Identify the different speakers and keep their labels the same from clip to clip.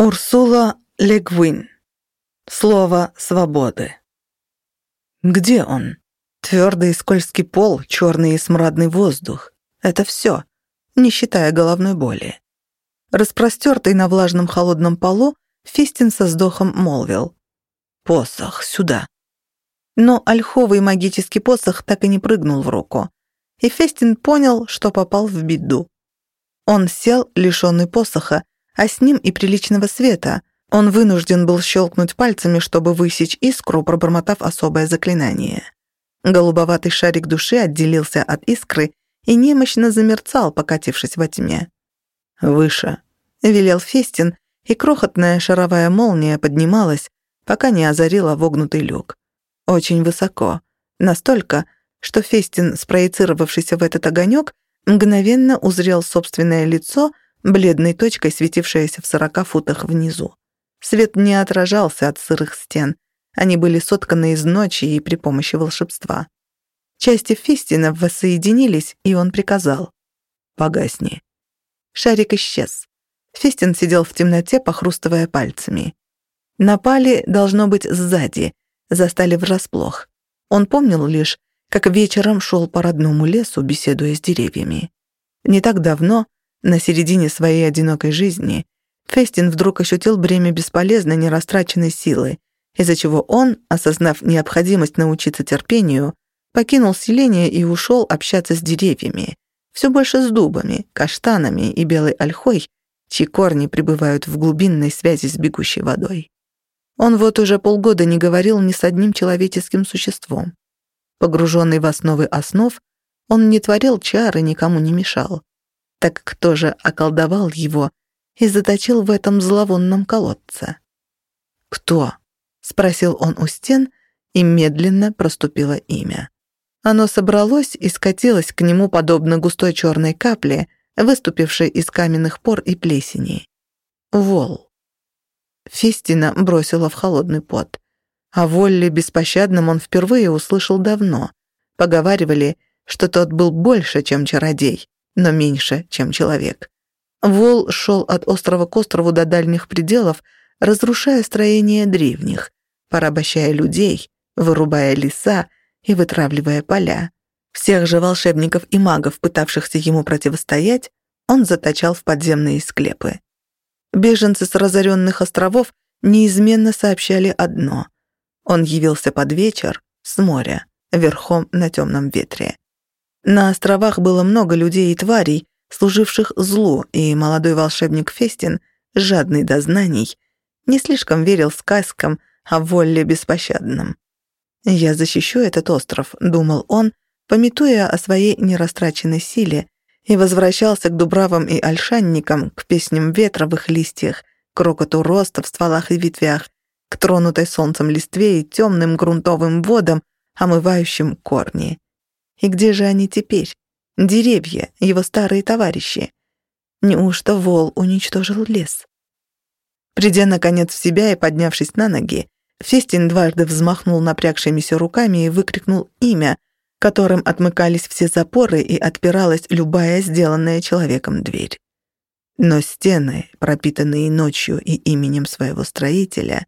Speaker 1: Урсула Легвин. Слово свободы. Где он? Твердый и скользкий пол, черный и смрадный воздух. Это все, не считая головной боли. Распростертый на влажном холодном полу, Фистин со вздохом молвил. «Посох, сюда». Но ольховый магический посох так и не прыгнул в руку. И Фестин понял, что попал в беду. Он сел, лишенный посоха, а с ним и приличного света. Он вынужден был щелкнуть пальцами, чтобы высечь искру, пробормотав особое заклинание. Голубоватый шарик души отделился от искры и немощно замерцал, покатившись во тьме. «Выше», — велел Фестин, и крохотная шаровая молния поднималась, пока не озарила вогнутый люк. Очень высоко. Настолько, что Фестин, спроецировавшийся в этот огонек, мгновенно узрел собственное лицо — бледной точкой, светившаяся в сорока футах внизу. Свет не отражался от сырых стен. Они были сотканы из ночи и при помощи волшебства. Части Фистина воссоединились, и он приказал. «Погасни». Шарик исчез. Фистин сидел в темноте, похрустывая пальцами. Напали, должно быть, сзади, застали врасплох. Он помнил лишь, как вечером шел по родному лесу, беседуя с деревьями. Не так давно на середине своей одинокой жизни Фестин вдруг ощутил бремя бесполезной, нерастраченной силы, из-за чего он, осознав необходимость научиться терпению, покинул селение и ушел общаться с деревьями, все больше с дубами, каштанами и белой ольхой, чьи корни пребывают в глубинной связи с бегущей водой. Он вот уже полгода не говорил ни с одним человеческим существом. Погруженный в основы основ, он не творил чары, никому не мешал. Так кто же околдовал его и заточил в этом зловонном колодце? «Кто?» — спросил он у стен, и медленно проступило имя. Оно собралось и скатилось к нему подобно густой черной капле, выступившей из каменных пор и плесени. Вол. Фистина бросила в холодный пот. О Волле беспощадном он впервые услышал давно. Поговаривали, что тот был больше, чем чародей но меньше, чем человек. Вол шел от острова к острову до дальних пределов, разрушая строения древних, порабощая людей, вырубая леса и вытравливая поля. Всех же волшебников и магов, пытавшихся ему противостоять, он заточал в подземные склепы. Беженцы с разоренных островов неизменно сообщали одно. Он явился под вечер с моря, верхом на темном ветре. На островах было много людей и тварей, служивших злу, и молодой волшебник Фестин, жадный до знаний, не слишком верил сказкам о воле беспощадном. «Я защищу этот остров», — думал он, пометуя о своей нерастраченной силе, и возвращался к дубравам и ольшанникам, к песням ветра в их листьях, к рокоту роста в стволах и ветвях, к тронутой солнцем листве и темным грунтовым водам, омывающим корни. И где же они теперь? Деревья, его старые товарищи. Неужто вол уничтожил лес? Придя, наконец, в себя и поднявшись на ноги, Фестин дважды взмахнул напрягшимися руками и выкрикнул имя, которым отмыкались все запоры и отпиралась любая сделанная человеком дверь. Но стены, пропитанные ночью и именем своего строителя,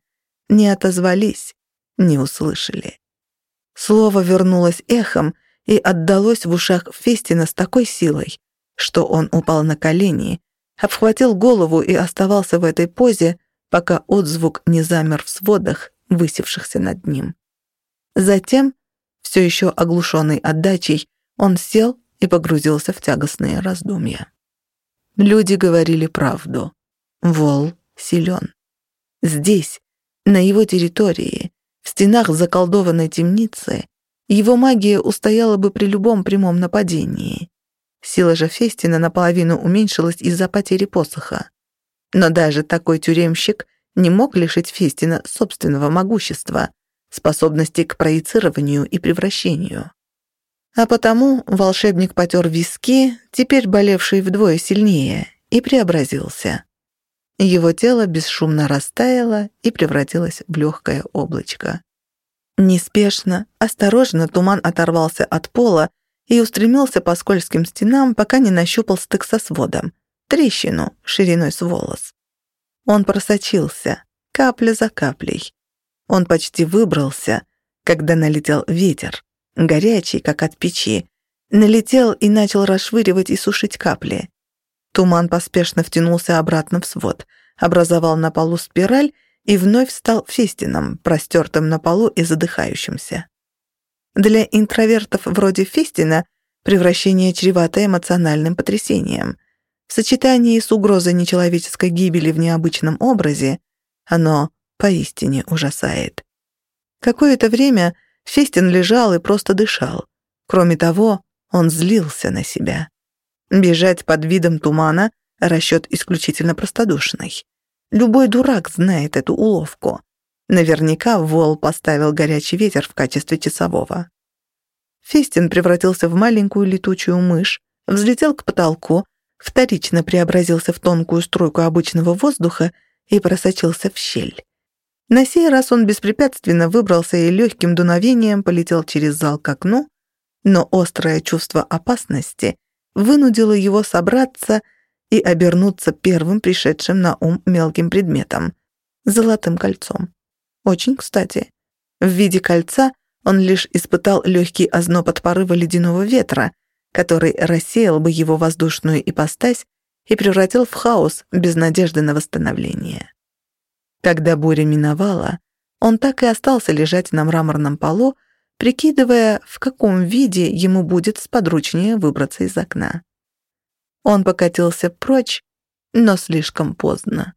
Speaker 1: не отозвались, не услышали. Слово вернулось эхом, и отдалось в ушах Фестина с такой силой, что он упал на колени, обхватил голову и оставался в этой позе, пока отзвук не замер в сводах, высевшихся над ним. Затем, все еще оглушенный отдачей, он сел и погрузился в тягостные раздумья. Люди говорили правду. Вол силен. Здесь, на его территории, в стенах заколдованной темницы, его магия устояла бы при любом прямом нападении. Сила же Фестина наполовину уменьшилась из-за потери посоха. Но даже такой тюремщик не мог лишить Фестина собственного могущества, способности к проецированию и превращению. А потому волшебник потер виски, теперь болевший вдвое сильнее, и преобразился. Его тело бесшумно растаяло и превратилось в легкое облачко. Неспешно, осторожно туман оторвался от пола и устремился по скользким стенам, пока не нащупал стык со сводом, трещину шириной с волос. Он просочился, капля за каплей. Он почти выбрался, когда налетел ветер, горячий, как от печи, налетел и начал расшвыривать и сушить капли. Туман поспешно втянулся обратно в свод, образовал на полу спираль и вновь стал фестином, простертым на полу и задыхающимся. Для интровертов вроде Фестина превращение чревато эмоциональным потрясением. В сочетании с угрозой нечеловеческой гибели в необычном образе оно поистине ужасает. Какое-то время Фестин лежал и просто дышал. Кроме того, он злился на себя. Бежать под видом тумана — расчет исключительно простодушный. Любой дурак знает эту уловку. Наверняка Вол поставил горячий ветер в качестве часового. Фестин превратился в маленькую летучую мышь, взлетел к потолку, вторично преобразился в тонкую струйку обычного воздуха и просочился в щель. На сей раз он беспрепятственно выбрался и легким дуновением полетел через зал к окну, но острое чувство опасности вынудило его собраться и обернуться первым пришедшим на ум мелким предметом — золотым кольцом. Очень кстати. В виде кольца он лишь испытал легкий озноб от порыва ледяного ветра, который рассеял бы его воздушную ипостась и превратил в хаос без надежды на восстановление. Когда буря миновала, он так и остался лежать на мраморном полу, прикидывая, в каком виде ему будет сподручнее выбраться из окна. Он покатился прочь, но слишком поздно.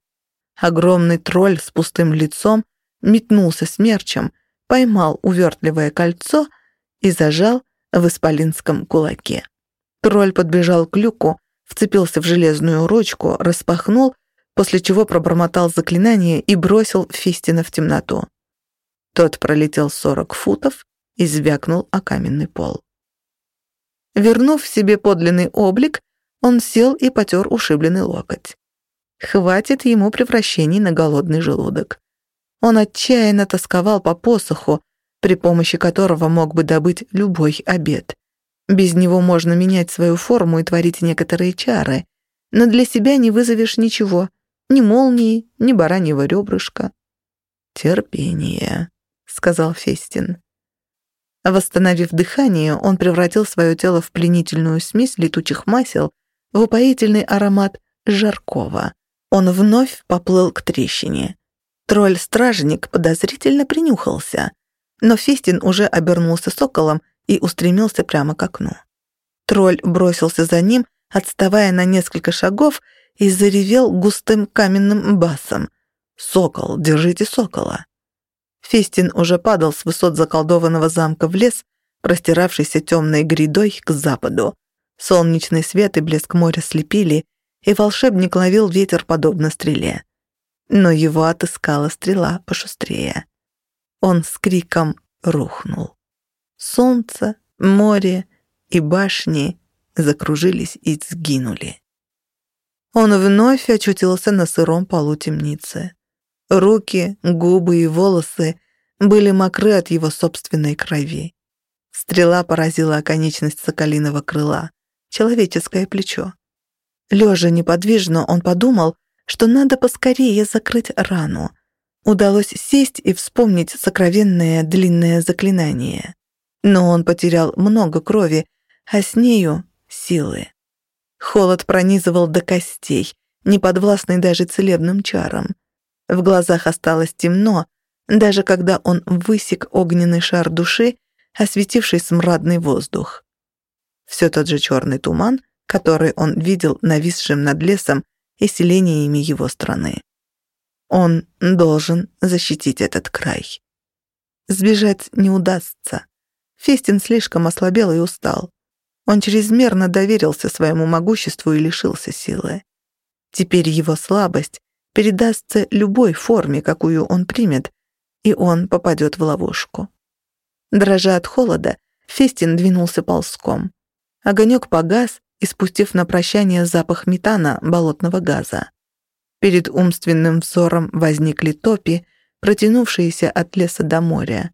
Speaker 1: Огромный тролль с пустым лицом метнулся смерчем, поймал увертливое кольцо и зажал в исполинском кулаке. Тролль подбежал к люку, вцепился в железную ручку, распахнул после чего пробормотал заклинание и бросил Фистина в темноту. Тот пролетел сорок футов и звякнул о каменный пол. Вернув себе подлинный облик, он сел и потер ушибленный локоть. Хватит ему превращений на голодный желудок. Он отчаянно тосковал по посоху, при помощи которого мог бы добыть любой обед. Без него можно менять свою форму и творить некоторые чары, но для себя не вызовешь ничего — ни молнии, ни бараньего ребрышка. «Терпение», — сказал Фестин. Восстановив дыхание, он превратил свое тело в пленительную смесь летучих масел, в упоительный аромат жаркого. Он вновь поплыл к трещине. Тролль-стражник подозрительно принюхался, но Фестин уже обернулся соколом и устремился прямо к окну. Тролль бросился за ним, отставая на несколько шагов, и заревел густым каменным басом. «Сокол, держите сокола!» Фестин уже падал с высот заколдованного замка в лес, простиравшийся темной грядой к западу. Солнечный свет и блеск моря слепили, и волшебник ловил ветер подобно стреле. Но его отыскала стрела пошустрее. Он с криком рухнул. Солнце, море и башни закружились и сгинули. Он вновь очутился на сыром полу темницы. Руки, губы и волосы были мокры от его собственной крови. Стрела поразила оконечность соколиного крыла, человеческое плечо. Лежа неподвижно, он подумал, что надо поскорее закрыть рану. Удалось сесть и вспомнить сокровенное длинное заклинание. Но он потерял много крови, а с нею — силы. Холод пронизывал до костей, не подвластный даже целебным чарам. В глазах осталось темно, даже когда он высек огненный шар души, осветивший смрадный воздух. Все тот же черный туман, который он видел нависшим над лесом и селениями его страны. Он должен защитить этот край. Сбежать не удастся. Фестин слишком ослабел и устал. Он чрезмерно доверился своему могуществу и лишился силы. Теперь его слабость передастся любой форме, какую он примет, и он попадет в ловушку. Дрожа от холода, Фестин двинулся ползком. Огонек погас, испустив на прощание запах метана болотного газа. Перед умственным взором возникли топи, протянувшиеся от леса до моря.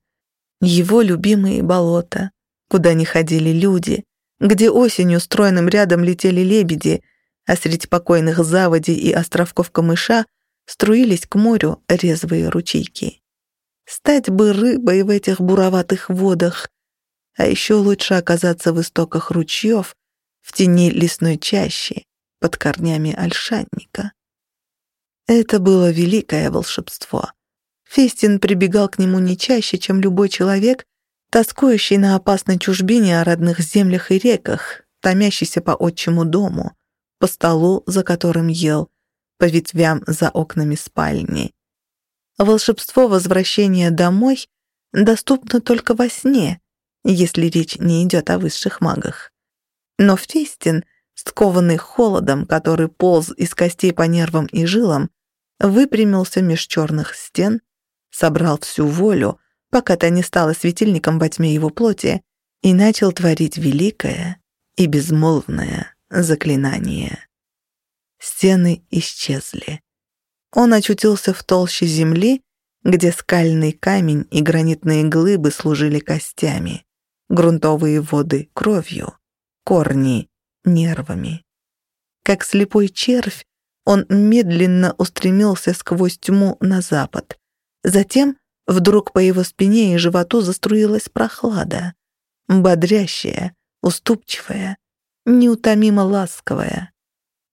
Speaker 1: Его любимые болота, куда не ходили люди, где осенью стройным рядом летели лебеди, а среди покойных заводей и островков камыша струились к морю резвые ручейки. Стать бы рыбой в этих буроватых водах, а еще лучше оказаться в истоках ручьев, в тени лесной чащи, под корнями ольшанника. Это было великое волшебство. Фестин прибегал к нему не чаще, чем любой человек, тоскующий на опасной чужбине о родных землях и реках, томящийся по отчему дому, по столу, за которым ел, по ветвям за окнами спальни. Волшебство возвращения домой доступно только во сне, если речь не идет о высших магах. Но Фестин, скованный холодом, который полз из костей по нервам и жилам, выпрямился меж черных стен, собрал всю волю, пока та не стала светильником во тьме его плоти, и начал творить великое и безмолвное заклинание. Стены исчезли. Он очутился в толще земли, где скальный камень и гранитные глыбы служили костями, грунтовые воды — кровью, корни — нервами. Как слепой червь, он медленно устремился сквозь тьму на запад. Затем вдруг по его спине и животу заструилась прохлада, бодрящая, уступчивая, неутомимо ласковая.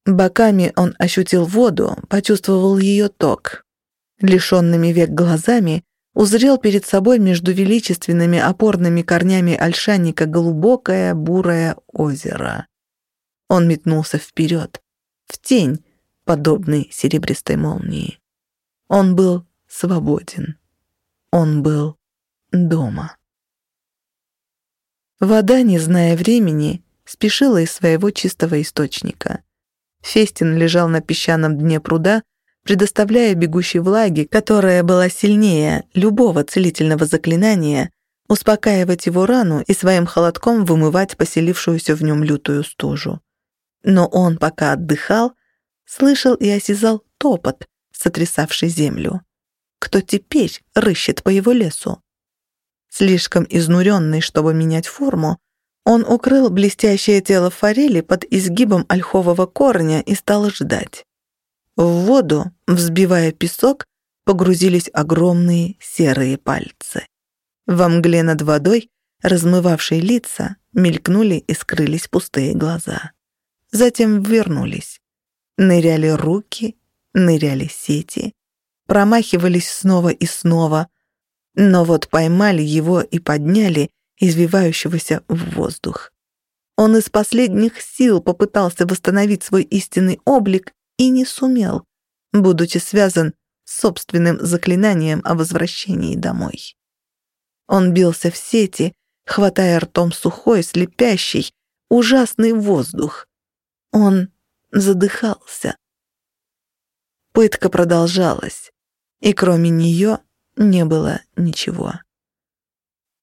Speaker 1: Боками он ощутил воду, почувствовал ее ток. Лишенными век глазами узрел перед собой между величественными опорными корнями ольшанника глубокое бурое озеро. Он метнулся вперед, в тень, подобной серебристой молнии. Он был свободен. Он был дома. Вода, не зная времени, спешила из своего чистого источника. Фестин лежал на песчаном дне пруда, предоставляя бегущей влаги, которая была сильнее любого целительного заклинания, успокаивать его рану и своим холодком вымывать поселившуюся в нем лютую стужу. Но он, пока отдыхал, слышал и осязал топот, сотрясавший землю. Кто теперь рыщет по его лесу? Слишком изнуренный, чтобы менять форму, он укрыл блестящее тело форели под изгибом ольхового корня и стал ждать. В воду, взбивая песок, погрузились огромные серые пальцы. Во мгле над водой, размывавшей лица, мелькнули и скрылись пустые глаза. Затем вернулись. Ныряли руки, ныряли сети, промахивались снова и снова, но вот поймали его и подняли, извивающегося в воздух. Он из последних сил попытался восстановить свой истинный облик и не сумел, будучи связан с собственным заклинанием о возвращении домой. Он бился в сети, хватая ртом сухой, слепящий, ужасный воздух. Он задыхался. Пытка продолжалась, и кроме нее не было ничего.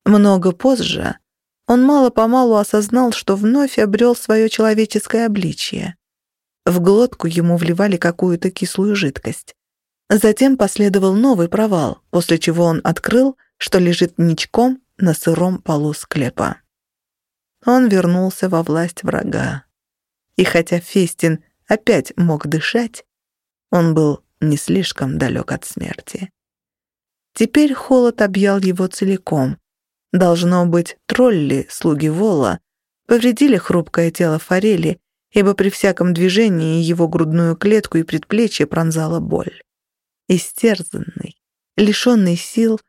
Speaker 1: Много позже он мало-помалу осознал, что вновь обрел свое человеческое обличие. В глотку ему вливали какую-то кислую жидкость. Затем последовал новый провал, после чего он открыл, что лежит ничком на сыром полу склепа. Он вернулся во власть врага. И хотя Фестин опять мог дышать, он был не слишком далек от смерти. Теперь холод объял его целиком. Должно быть, тролли, слуги Вола, повредили хрупкое тело форели, ибо при всяком движении его грудную клетку и предплечье пронзала боль. Истерзанный, лишенный сил,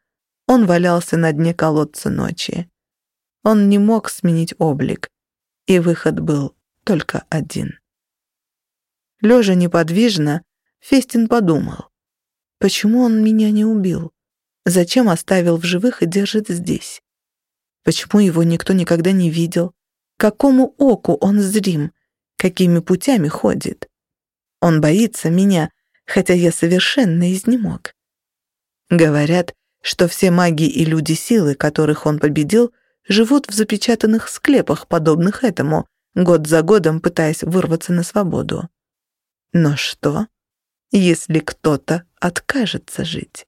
Speaker 1: он валялся на дне колодца ночи. Он не мог сменить облик, и выход был только один. Лежа неподвижно, Фестин подумал, почему он меня не убил? Зачем оставил в живых и держит здесь? Почему его никто никогда не видел? Какому оку он зрим? Какими путями ходит? Он боится меня, хотя я совершенно изнемог. Говорят, что все маги и люди силы, которых он победил, живут в запечатанных склепах, подобных этому, год за годом пытаясь вырваться на свободу. Но что, если кто-то откажется жить?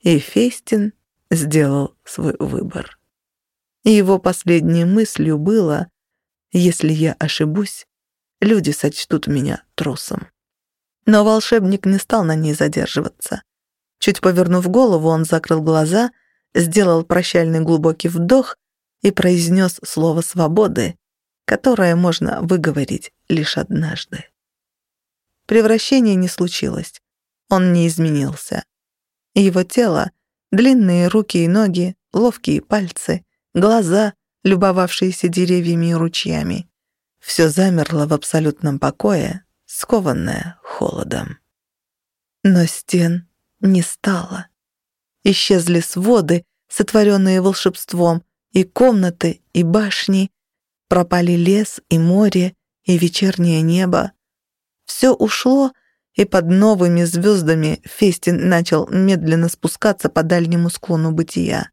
Speaker 1: И Фестин сделал свой выбор. Его последней мыслью было, если я ошибусь, люди сочтут меня трусом. Но волшебник не стал на ней задерживаться. Чуть повернув голову, он закрыл глаза, сделал прощальный глубокий вдох и произнес слово «свободы», которое можно выговорить лишь однажды. Превращение не случилось. Он не изменился. Его тело, длинные руки и ноги, ловкие пальцы, глаза, любовавшиеся деревьями и ручьями. Все замерло в абсолютном покое, скованное холодом. Но стен не стало. Исчезли своды, сотворенные волшебством, и комнаты, и башни, пропали лес и море, и вечернее небо. Все ушло, и под новыми звездами Фестин начал медленно спускаться по дальнему склону бытия.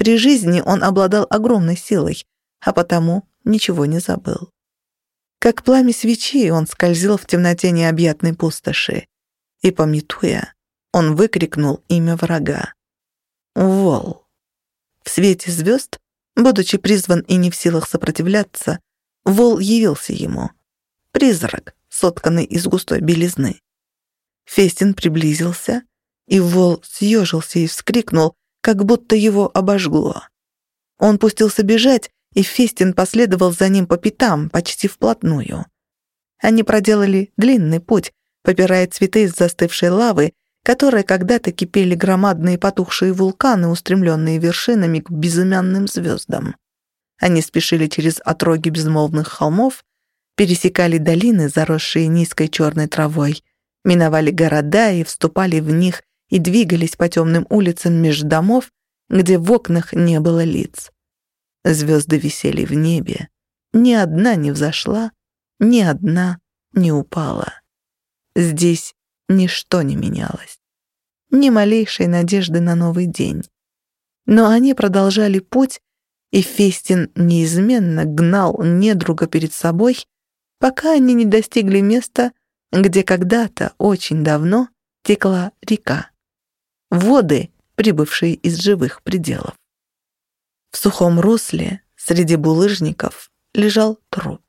Speaker 1: При жизни он обладал огромной силой, а потому ничего не забыл. Как пламя свечи он скользил в темноте необъятной пустоши, и, пометуя, он выкрикнул имя врага. Вол. В свете звезд, будучи призван и не в силах сопротивляться, Вол явился ему. Призрак, сотканный из густой белизны. Фестин приблизился, и Вол съежился и вскрикнул, как будто его обожгло. Он пустился бежать, и Фестин последовал за ним по пятам, почти вплотную. Они проделали длинный путь, попирая цветы из застывшей лавы, которые когда-то кипели громадные потухшие вулканы, устремленные вершинами к безымянным звездам. Они спешили через отроги безмолвных холмов, пересекали долины, заросшие низкой черной травой, миновали города и вступали в них и двигались по темным улицам меж домов, где в окнах не было лиц. Звезды висели в небе, ни одна не взошла, ни одна не упала. Здесь ничто не менялось. Ни малейшей надежды на новый день. Но они продолжали путь, и Фестин неизменно гнал недруга перед собой, пока они не достигли места, где когда-то, очень давно, текла река. Воды, прибывшие из живых пределов. В сухом русле, среди булыжников, лежал труп.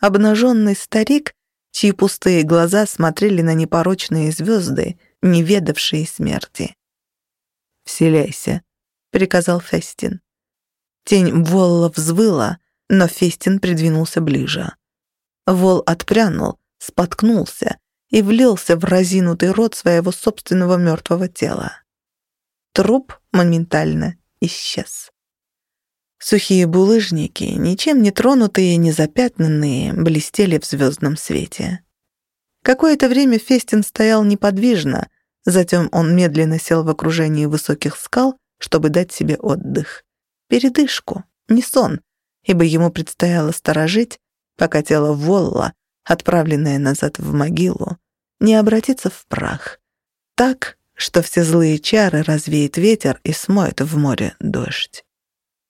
Speaker 1: Обнаженный старик чьи пустые глаза смотрели на непорочные звезды, не ведавшие смерти. «Вселяйся», — приказал Фестин. Тень Волла взвыла, но Фестин придвинулся ближе. Вол отпрянул, споткнулся и влился в разинутый рот своего собственного мертвого тела. Труп моментально исчез. Сухие булыжники, ничем не тронутые, не запятнанные, блестели в звездном свете. Какое-то время Фестин стоял неподвижно, затем он медленно сел в окружении высоких скал, чтобы дать себе отдых. Передышку, не сон, ибо ему предстояло сторожить, пока тело Волла, отправленное назад в могилу, не обратится в прах. Так, что все злые чары развеет ветер и смоет в море дождь.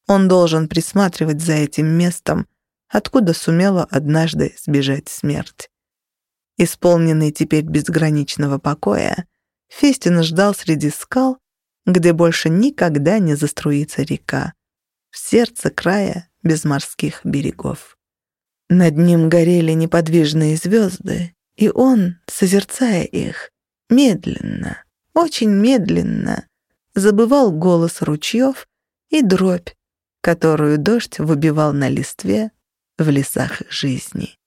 Speaker 1: Он должен присматривать за этим местом, откуда сумела однажды сбежать смерть. Исполненный теперь безграничного покоя, Фестин ждал среди скал, где больше никогда не заструится река, в сердце края без морских берегов. Над ним горели неподвижные звезды, и он, созерцая их, медленно, очень медленно, забывал голос ручьев и дробь, которую дождь выбивал на листве в лесах жизни.